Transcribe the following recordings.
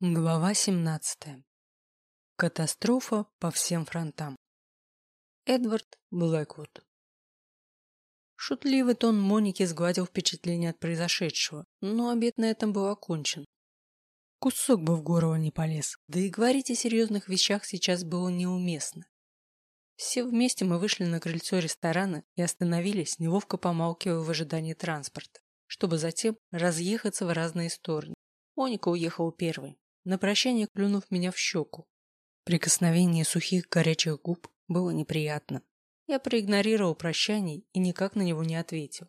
Глава 17. Катастрофа по всем фронтам. Эдвард Блэквуд. Шутливый тон Моники сгладил впечатление от произошедшего, но обед на этом был окончен. Кусок бы в горло не полез, да и говорить о серьезных вещах сейчас было неуместно. Все вместе мы вышли на крыльцо ресторана и остановились, неловко помалкивая в ожидании транспорта, чтобы затем разъехаться в разные стороны. Моника уехала первой, на прощание клюнув меня в щеку. Прикосновение сухих горячих губ было неприятно. Я проигнорировал прощание и никак на него не ответил.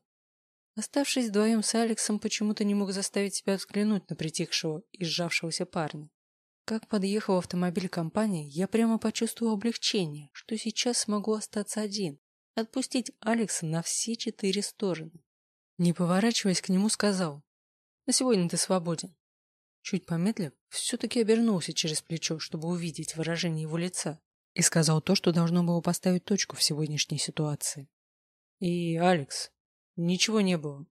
Оставшись вдвоем с Алексом, почему-то не мог заставить себя взглянуть на притихшего и сжавшегося парня. Как подъехал автомобиль компании, я прямо почувствовал облегчение, что сейчас смогу остаться один, отпустить Алекса на все четыре стороны. Не поворачиваясь к нему, сказал, «На сегодня ты свободен. Чуть помедлив, все-таки обернулся через плечо, чтобы увидеть выражение его лица, и сказал то, что должно было поставить точку в сегодняшней ситуации. И, Алекс, ничего не было.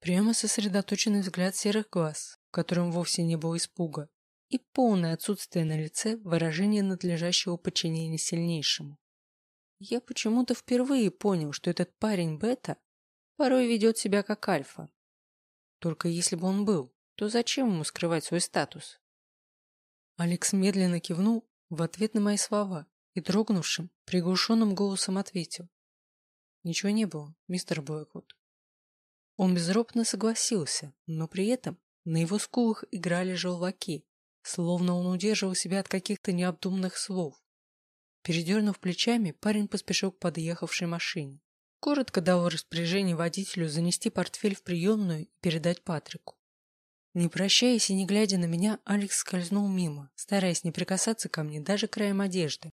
Прямо сосредоточенный взгляд серых глаз, в котором вовсе не было испуга, и полное отсутствие на лице выражения надлежащего подчинения сильнейшему. Я почему-то впервые понял, что этот парень Бета порой ведет себя как Альфа. Только если бы он был, то зачем ему скрывать свой статус? Алекс медленно кивнул в ответ на мои слова и дрогнувшим, приглушенным голосом ответил. Ничего не было, мистер Блэквуд. Он безропотно согласился, но при этом на его скулах играли желваки, словно он удерживал себя от каких-то необдуманных слов. Передернув плечами, парень поспешил к подъехавшей машине. Коротко дал распоряжение водителю занести портфель в приемную и передать Патрику. Не прощаясь и не глядя на меня, Алекс скользнул мимо, стараясь не прикасаться ко мне даже краем одежды.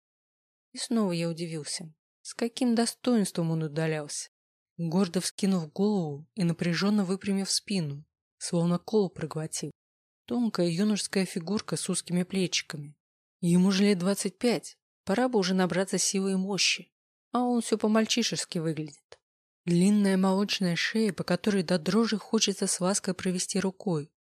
И снова я удивился. С каким достоинством он удалялся. Гордо вскинув голову и напряженно выпрямив спину, словно кол проглотил. Тонкая юношеская фигурка с узкими плечиками. Ему же лет двадцать пять, пора бы уже набраться силы и мощи, а он все по-мальчишески выглядит. Длинная молочная шея, по которой до дрожи хочется с лаской провести рукой,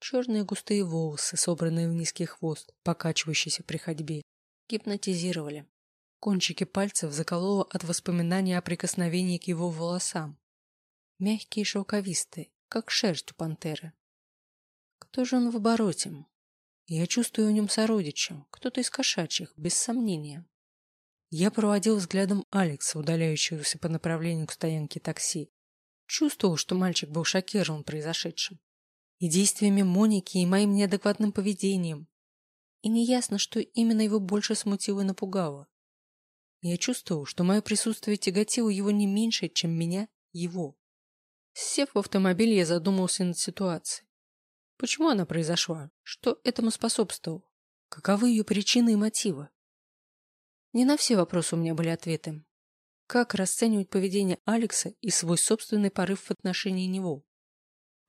Черные густые волосы, собранные в низкий хвост, покачивающийся при ходьбе, гипнотизировали. Кончики пальцев закололо от воспоминания о прикосновении к его волосам. Мягкие и шелковистые, как шерсть у пантеры. Кто же он в обороте? Я чувствую в нем сородича, кто-то из кошачьих, без сомнения. Я проводил взглядом Алекса, удаляющегося по направлению к стоянке такси. Чувствовал, что мальчик был шокирован произошедшим и действиями Моники, и моим неадекватным поведением. И неясно, что именно его больше смутило и напугало. Я чувствовал, что мое присутствие тяготило его не меньше, чем меня его. Сев в автомобиль, я задумался над ситуацией. Почему она произошла? Что этому способствовало? Каковы ее причины и мотивы? Не на все вопросы у меня были ответы. Как расценивать поведение Алекса и свой собственный порыв в отношении него?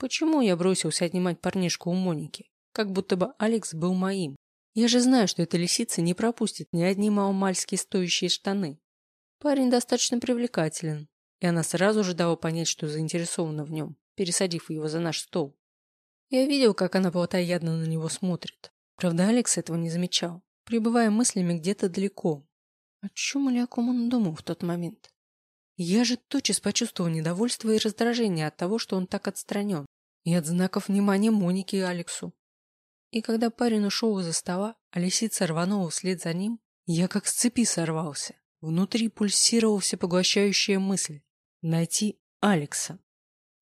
Почему я бросился отнимать парнишку у Моники? Как будто бы Алекс был моим. Я же знаю, что эта лисица не пропустит ни одни маломальски стоящие штаны. Парень достаточно привлекателен, и она сразу же дала понять, что заинтересована в нем, пересадив его за наш стол. Я видел, как она плотоядно на него смотрит. Правда, Алекс этого не замечал, пребывая мыслями где-то далеко. О чем или о ком он думал в тот момент? Я же тотчас почувствовал недовольство и раздражение от того, что он так отстранен и от знаков внимания Моники и Алексу. И когда парень ушел из-за стола, а лисица рванула вслед за ним, я как с цепи сорвался. Внутри пульсировала всепоглощающая мысль — найти Алекса.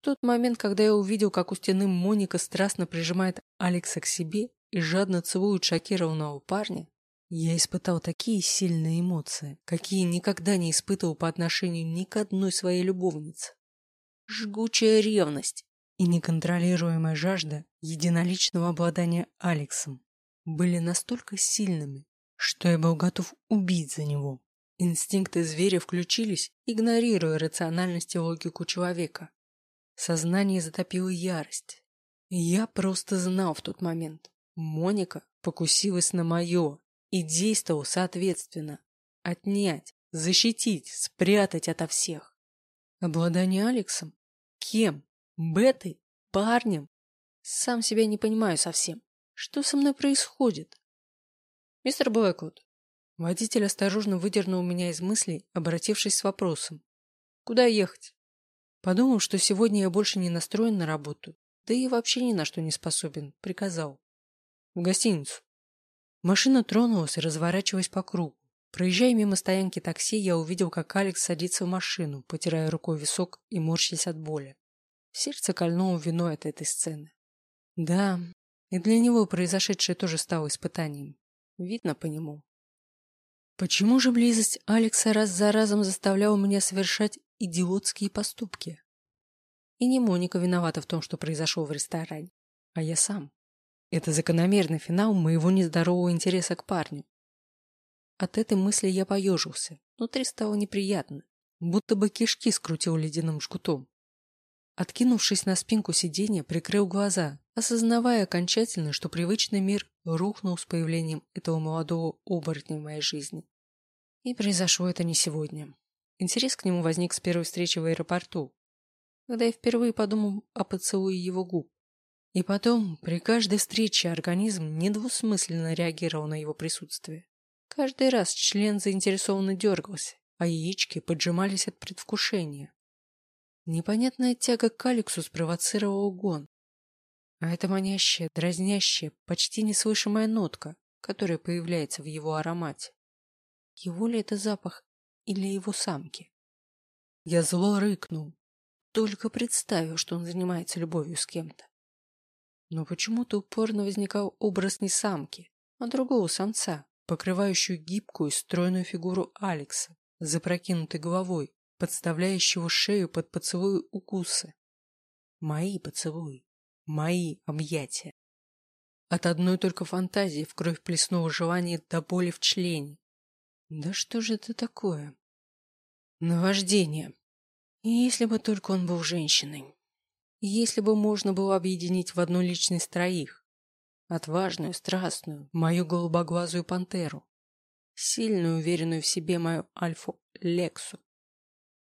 В тот момент, когда я увидел, как у стены Моника страстно прижимает Алекса к себе и жадно целует шокированного парня, я испытал такие сильные эмоции, какие никогда не испытывал по отношению ни к одной своей любовнице. Жгучая ревность, и неконтролируемая жажда единоличного обладания Алексом были настолько сильными, что я был готов убить за него. Инстинкты зверя включились, игнорируя рациональность и логику человека. Сознание затопило ярость. я просто знал в тот момент. Моника покусилась на мое и действовал соответственно. Отнять, защитить, спрятать ото всех. Обладание Алексом? Кем? Бетой? Парнем? Сам себя не понимаю совсем. Что со мной происходит? Мистер Блэквуд. Водитель осторожно выдернул меня из мыслей, обратившись с вопросом. Куда ехать? Подумав, что сегодня я больше не настроен на работу, да и вообще ни на что не способен, приказал. В гостиницу. Машина тронулась, разворачиваясь по кругу. Проезжая мимо стоянки такси, я увидел, как Алекс садится в машину, потирая рукой висок и морщась от боли. Сердце кольнуло виной от этой сцены. Да, и для него произошедшее тоже стало испытанием. Видно по нему. Почему же близость Алекса раз за разом заставляла меня совершать идиотские поступки? И не Моника виновата в том, что произошло в ресторане, а я сам. Это закономерный финал моего нездорового интереса к парню. От этой мысли я поежился. Внутри стало неприятно, будто бы кишки скрутил ледяным жгутом. Откинувшись на спинку сиденья, прикрыл глаза, осознавая окончательно, что привычный мир рухнул с появлением этого молодого оборотня в моей жизни. И произошло это не сегодня. Интерес к нему возник с первой встречи в аэропорту, когда я впервые подумал о поцелуе его губ. И потом, при каждой встрече организм недвусмысленно реагировал на его присутствие. Каждый раз член заинтересованно дергался, а яички поджимались от предвкушения. Непонятная тяга к Алексу спровоцировала угон. А это манящая, дразнящая, почти неслышимая нотка, которая появляется в его аромате. Его ли это запах или его самки? Я зло рыкнул, только представил, что он занимается любовью с кем-то. Но почему-то упорно возникал образ не самки, а другого самца, покрывающую гибкую, стройную фигуру Алекса, запрокинутой головой, подставляющего шею под поцелуи укусы. Мои поцелуи, мои объятия. От одной только фантазии в кровь плеснуло желание до боли в члене. Да что же это такое? Наваждение. Если бы только он был женщиной. Если бы можно было объединить в одну личность троих. Отважную, страстную, мою голубоглазую пантеру. Сильную, уверенную в себе мою альфу Лексу.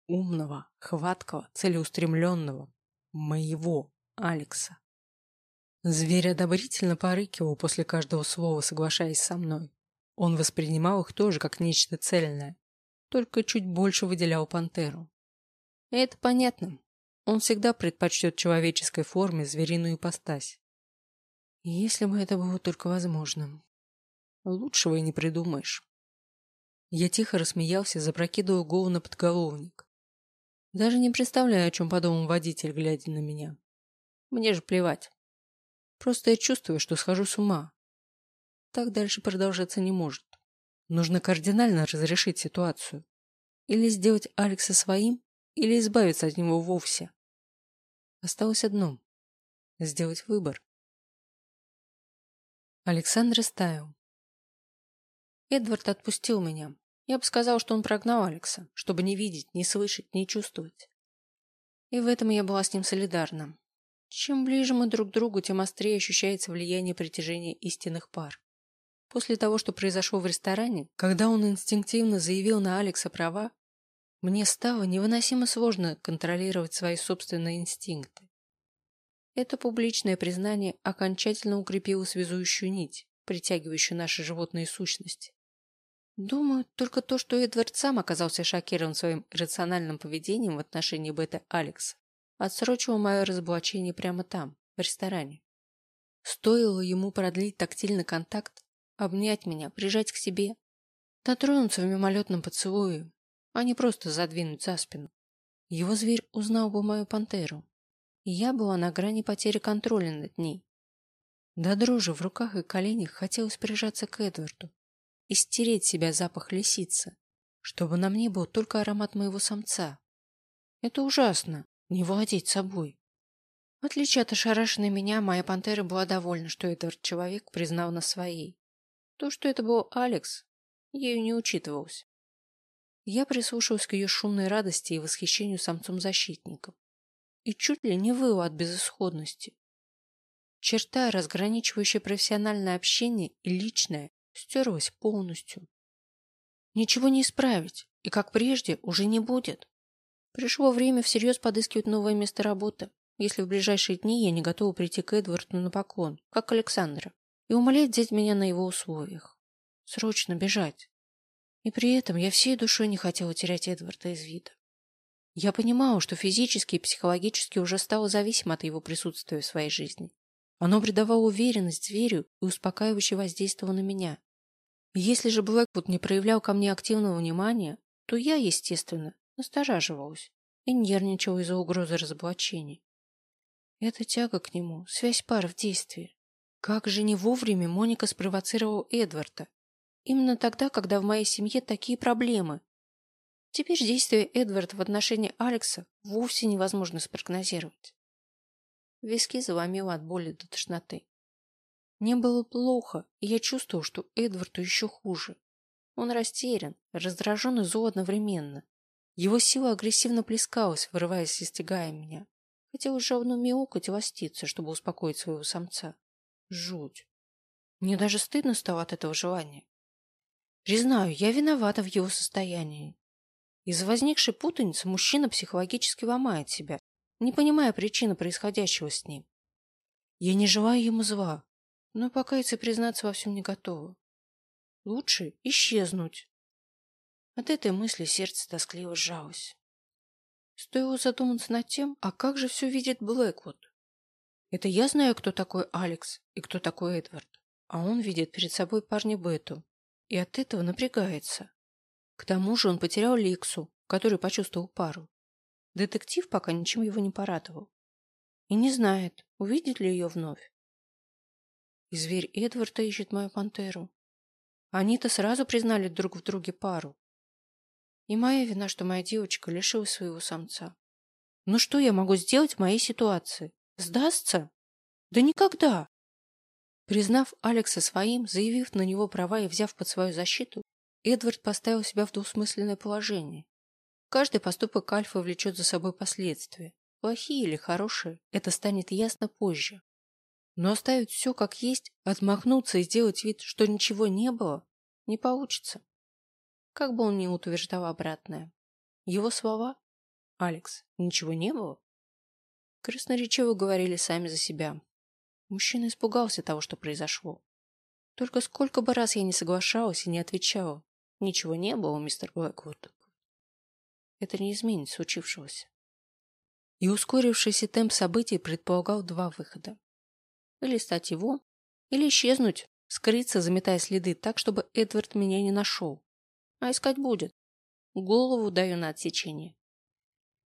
Умного, хваткого, целеустремленного. Моего Алекса. Зверь одобрительно порыкивал после каждого слова, соглашаясь со мной. Он воспринимал их тоже как нечто цельное, только чуть больше выделял пантеру. Это понятно. Он всегда предпочтет человеческой форме звериную ипостась. Если бы это было только возможным. Лучшего и не придумаешь. Я тихо рассмеялся, запрокидывая голову на подголовник. Даже не представляю, о чем подумал водитель, глядя на меня. Мне же плевать. Просто я чувствую, что схожу с ума. Так дальше продолжаться не может. Нужно кардинально разрешить ситуацию. Или сделать Алекса своим, или избавиться от него вовсе. Осталось одно – сделать выбор. Александр стаял. Эдвард отпустил меня. Я бы сказал, что он прогнал Алекса, чтобы не видеть, не слышать, не чувствовать. И в этом я была с ним солидарна. Чем ближе мы друг к другу, тем острее ощущается влияние притяжения истинных пар. После того, что произошло в ресторане, когда он инстинктивно заявил на Алекса права, мне стало невыносимо сложно контролировать свои собственные инстинкты. Это публичное признание окончательно укрепило связующую нить, притягивающую наши животные сущности. Думаю, только то, что Эдвард сам оказался шокирован своим рациональным поведением в отношении Бета Алекса, отсрочило мое разоблачение прямо там, в ресторане. Стоило ему продлить тактильный контакт, обнять меня, прижать к себе, дотронуться в мимолетном поцелуе, а не просто задвинуть за спину. Его зверь узнал бы мою пантеру, и я была на грани потери контроля над ней. До дрожи в руках и коленях хотелось прижаться к Эдварду и стереть себя запах лисицы, чтобы на мне был только аромат моего самца. Это ужасно, не владеть собой. В отличие от ошарашенной меня, моя пантера была довольна, что Эдвард человек признал на своей. То, что это был Алекс, ею не учитывалось. Я прислушалась к ее шумной радости и восхищению самцом-защитником. И чуть ли не выла от безысходности. Черта, разграничивающая профессиональное общение и личное, стерлась полностью. Ничего не исправить, и как прежде уже не будет. Пришло время всерьез подыскивать новое место работы, если в ближайшие дни я не готова прийти к Эдварду на поклон, как Александра. и умоляет взять меня на его условиях. Срочно бежать. И при этом я всей душой не хотела терять Эдварда из вида. Я понимала, что физически и психологически уже стала зависима от его присутствия в своей жизни. Оно придавало уверенность зверю и успокаивающе воздействовало на меня. Если же Блэквуд не проявлял ко мне активного внимания, то я, естественно, настораживалась и нервничала из-за угрозы разоблачения. Эта тяга к нему, связь пар в действии. Как же не вовремя Моника спровоцировал Эдварда. Именно тогда, когда в моей семье такие проблемы, Теперь действия Эдварда в отношении Алекса вовсе невозможно спрогнозировать. Виски заломило от боли до тошноты. Мне было плохо, и я чувствовал, что Эдварду еще хуже. Он растерян, раздражен и зол одновременно. Его сила агрессивно плескалась, вырываясь и стягая меня. Хотелось жалобно мяукать и ластиться, чтобы успокоить своего самца. Жуть. Мне даже стыдно стало от этого желания. Признаю, я виновата в его состоянии. Из-за возникшей путаницы мужчина психологически ломает себя, не понимая причины происходящего с ним. Я не желаю ему зла, но покаяться и признаться во всем не готова. Лучше исчезнуть. От этой мысли сердце тоскливо сжалось. Стоило задуматься над тем, а как же все видит Блэквуд? Это я знаю, кто такой Алекс и кто такой Эдвард, а он видит перед собой парня Бету и от этого напрягается. К тому же он потерял Ликсу, который почувствовал пару. Детектив пока ничем его не порадовал. И не знает, увидит ли ее вновь. И зверь Эдварда ищет мою пантеру. Они-то сразу признали друг в друге пару. И моя вина, что моя девочка лишилась своего самца. Ну что я могу сделать в моей ситуации? Сдастся? Да никогда! Признав Алекса своим, заявив на него права и взяв под свою защиту, Эдвард поставил себя в двусмысленное положение. Каждый поступок Альфа влечет за собой последствия. Плохие или хорошие, это станет ясно позже. Но оставить все как есть, отмахнуться и сделать вид, что ничего не было, не получится. Как бы он ни утверждал обратное. Его слова «Алекс, ничего не было?» красноречиво говорили сами за себя. Мужчина испугался того, что произошло. Только сколько бы раз я не соглашалась и не отвечала, Ничего не было, мистер Блэквуд. Это не изменит случившегося. И ускорившийся темп событий предполагал два выхода. Или стать его, или исчезнуть, скрыться, заметая следы так, чтобы Эдвард меня не нашел. А искать будет. Голову даю на отсечение.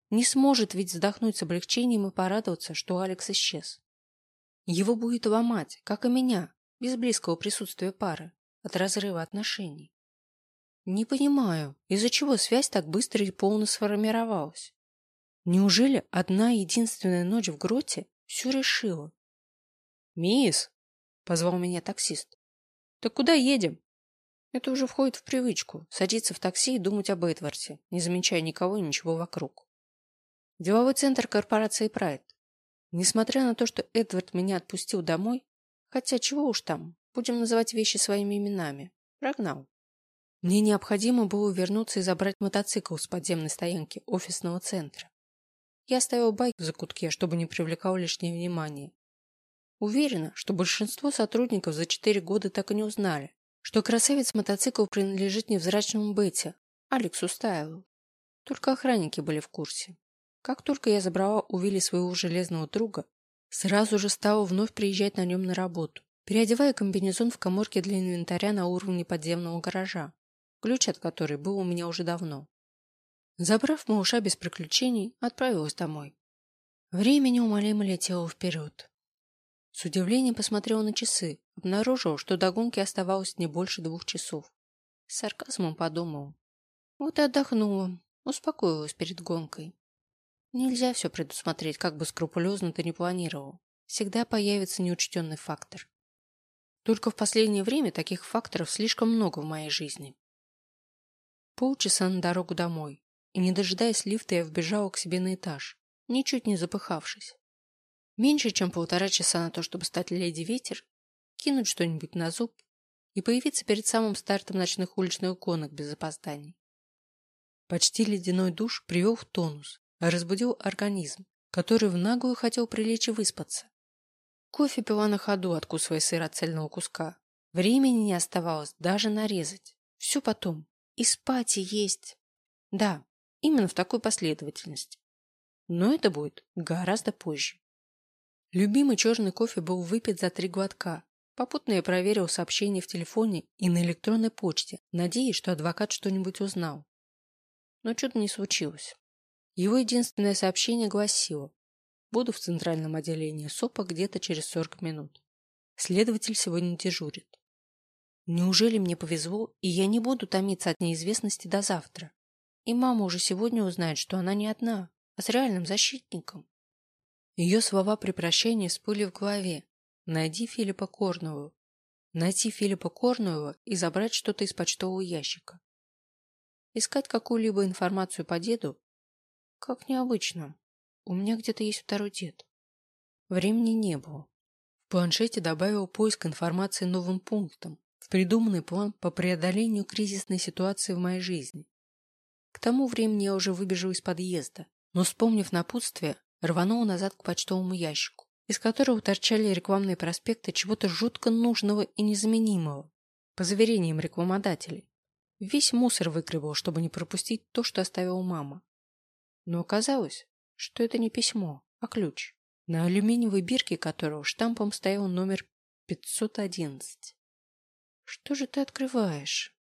Не сможет ведь вздохнуть с облегчением и порадоваться, что Алекс исчез. Его будет ломать, как и меня, без близкого присутствия пары, от разрыва отношений. Не понимаю, из-за чего связь так быстро и полно сформировалась. Неужели одна единственная ночь в гроте все решила? «Мисс!» — позвал меня таксист. «Так куда едем?» Это уже входит в привычку — садиться в такси и думать об Эдварде, не замечая никого и ничего вокруг. Деловой центр корпорации Прайд. Несмотря на то, что Эдвард меня отпустил домой, хотя чего уж там, будем называть вещи своими именами, прогнал. Мне необходимо было вернуться и забрать мотоцикл с подземной стоянки офисного центра. Я оставил байк в закутке, чтобы не привлекал лишнее внимание. Уверена, что большинство сотрудников за четыре года так и не узнали, что красавец-мотоцикл принадлежит невзрачному Бетти, Алексу Стайлу. Только охранники были в курсе. Как только я забрала у Вилли своего железного друга, сразу же стала вновь приезжать на нем на работу, переодевая комбинезон в коморке для инвентаря на уровне подземного гаража ключ от которой был у меня уже давно. Забрав малыша без приключений, отправилась домой. Время неумолимо летело вперед. С удивлением посмотрела на часы, обнаружила, что до гонки оставалось не больше двух часов. С сарказмом подумала. Вот и отдохнула, успокоилась перед гонкой. Нельзя все предусмотреть, как бы скрупулезно ты не планировал. Всегда появится неучтенный фактор. Только в последнее время таких факторов слишком много в моей жизни. Полчаса на дорогу домой, и, не дожидаясь лифта, я вбежала к себе на этаж, ничуть не запыхавшись. Меньше, чем полтора часа на то, чтобы стать леди ветер, кинуть что-нибудь на зуб и появиться перед самым стартом ночных уличных гонок без опозданий. Почти ледяной душ привел в тонус, разбудил организм, который в наглую хотел прилечь и выспаться. Кофе пила на ходу, откусывая сыр от цельного куска. Времени не оставалось даже нарезать. Все потом. И спать, и есть. Да, именно в такой последовательности. Но это будет гораздо позже. Любимый черный кофе был выпит за три глотка. Попутно я проверил сообщения в телефоне и на электронной почте, надеясь, что адвокат что-нибудь узнал. Но чудо не случилось. Его единственное сообщение гласило «Буду в центральном отделении СОПа где-то через 40 минут. Следователь сегодня дежурит. Неужели мне повезло, и я не буду томиться от неизвестности до завтра? И мама уже сегодня узнает, что она не одна, а с реальным защитником. Ее слова при прощении всплыли в голове. Найди Филиппа Корнову. Найти Филиппа Корнову и забрать что-то из почтового ящика. Искать какую-либо информацию по деду? Как необычно. У меня где-то есть второй дед. Времени не было. В планшете добавил поиск информации новым пунктом в придуманный план по преодолению кризисной ситуации в моей жизни. К тому времени я уже выбежал из подъезда, но, вспомнив напутствие, рванул назад к почтовому ящику, из которого торчали рекламные проспекты чего-то жутко нужного и незаменимого, по заверениям рекламодателей. Весь мусор выкрывал, чтобы не пропустить то, что оставила мама. Но оказалось, что это не письмо, а ключ, на алюминиевой бирке которого штампом стоял номер 511. «Что же ты открываешь?»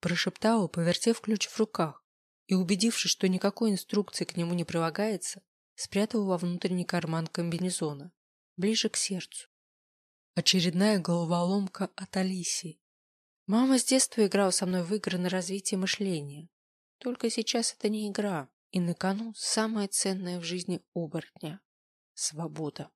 Прошептала, повертев ключ в руках, и, убедившись, что никакой инструкции к нему не прилагается, спрятал во внутренний карман комбинезона, ближе к сердцу. Очередная головоломка от Алисии. Мама с детства играла со мной в игры на развитие мышления. Только сейчас это не игра, и на кону самое ценное в жизни оборотня — свобода.